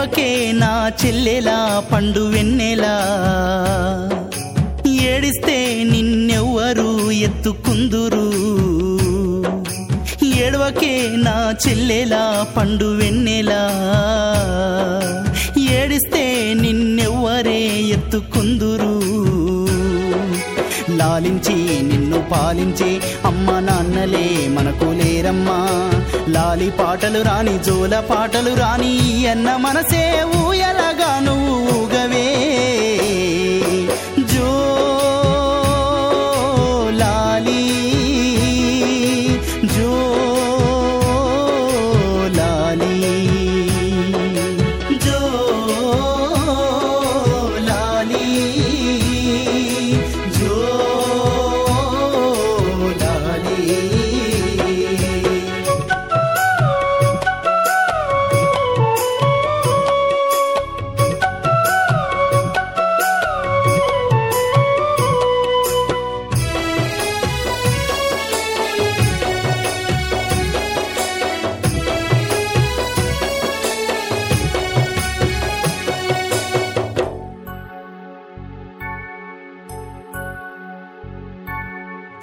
ఏడవకే నా చెల్లెలా పండు వెన్నెలా? ఏడిస్తే నిన్నెవ్వరు ఎత్తుకుందురు? ఏడవకే నా చెల్లెలా పండు వెన్నెలా? ఏడిస్తే నిన్నెవ్వరే ఎత్తుకుందురు? లాలించి నిన్ను పాలించే అమ్మ నాన్నలే మనకు లేరమ్మా. లాలి పాటలు రాని జోల పాటలు రాని అన్న మనసే ఊయలగా నువ్వు ఊగవే.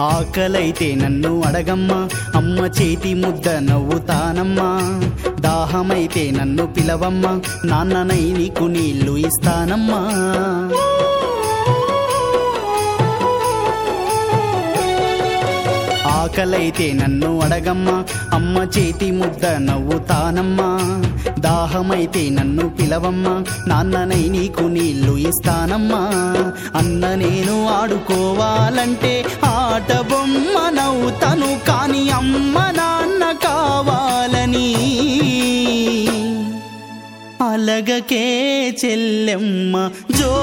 ఆకలైతే నన్ను అడగమ్మా. అమ్మ చేతి ముద్ద నవ్వుతానమ్మా. దాహమైతే నన్ను పిలవమ్మా. నాన్ననై నీకు నీళ్ళు ఇస్తానమ్మా. ఆకలైతే నన్ను అడగమ్మా. అమ్మ చేతి ముద్ద నవ్వుతానమ్మా. దాహమైతే నన్ను పిలవమ్మా. నాన్ననై నీకు నీళ్ళు ఇస్తానమ్మా. అన్న నేను ఆడుకోవాలంటే ఆట బొమ్మ నవ్వుతాను. కాని అమ్మ నాన్న కావాలని అలగకే చెల్లెమ్మ జో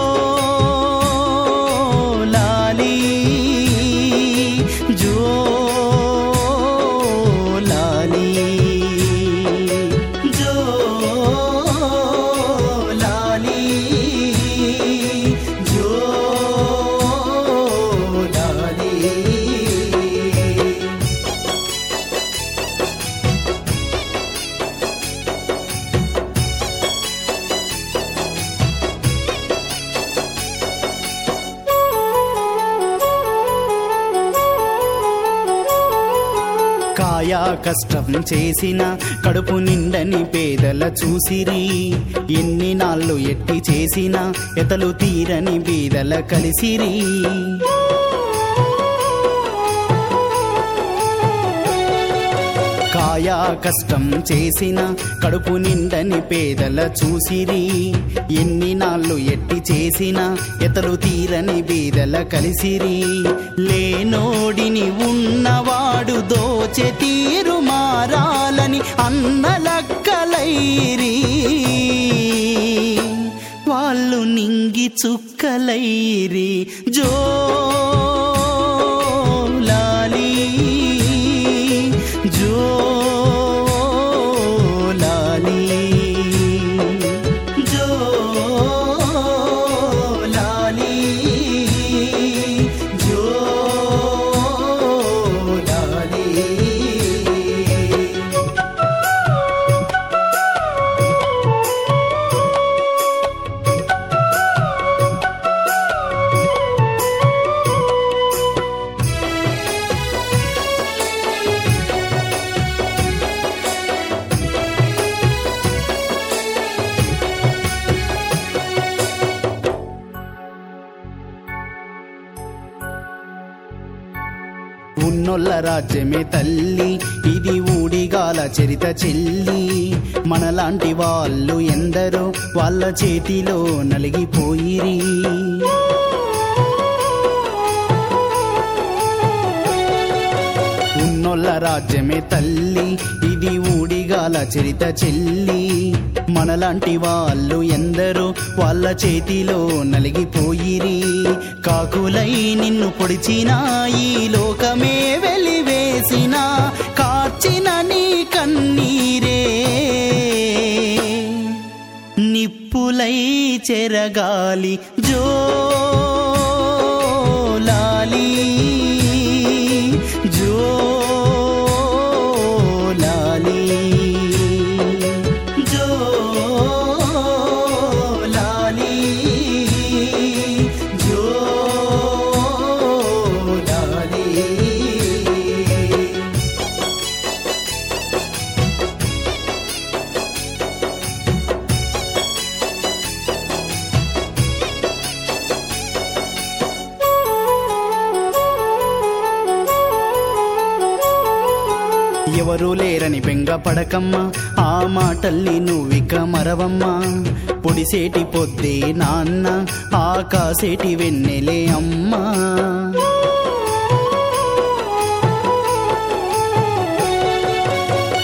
ఆయా కష్టం చేసిన కడుపు నిండని పేదల చూసిరి. ఎన్ని నాళ్ళు ఎట్టి చేసిన ఎతలు తీరని బీదల కలిసిరి. ఆయా కష్టం చేసిన కడుపు నిండని పేదల చూసిరి. ఎన్ని నాళ్ళు ఎట్టి చేసిన ఎతలు తీరని బీదల కలిసిరి. లేనోడిని ఉన్నవాడు దోచె తీరు మారాలని అన్నలక్కలైరి. వాళ్ళు నింగి చుక్కలైరి. జో ఉన్నొల్ల రాజ్యమే తల్లి. ఇది ఊడిగాల చరిత చెల్లి. మనలాంటి వాళ్ళు ఎందరో వాళ్ళ చేతిలో నలిగిపోయిరి. ఉన్నొల్ల రాజ్యమే తల్లి. ఇది ఊడిగాల చరిత చెల్లి. మనలాంటి వాళ్ళు ఎందరో వాళ్ళ చేతిలో నలిగిపోయిరి. కాకులై నిన్ను పొడిచిన ఈ లోకమే వెలివేసిన కార్చిన నీ కన్నీరే. నిప్పులై చెరగాలి జో. ఎవరూ లేరని బెంగ పడకమ్మా. ఆ మాటల్ని నువ్విక మరవమ్మా పొడిసేటి పొద్దే నాన్న ఆకాసేటి వెన్నెలే అమ్మా.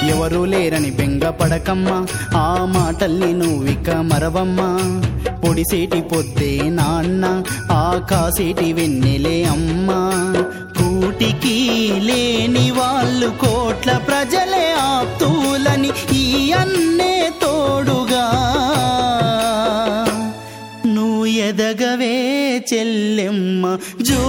ఎవరూ లేరని బెంగ పడకమ్మా. ఆ మాటల్ని నువ్విక మరవమ్మా పొడిసేటి పొద్దే నాన్న ఆకాసేటి వెన్నెలే అమ్మా. కూటికి ఎల్లెమ్మ జో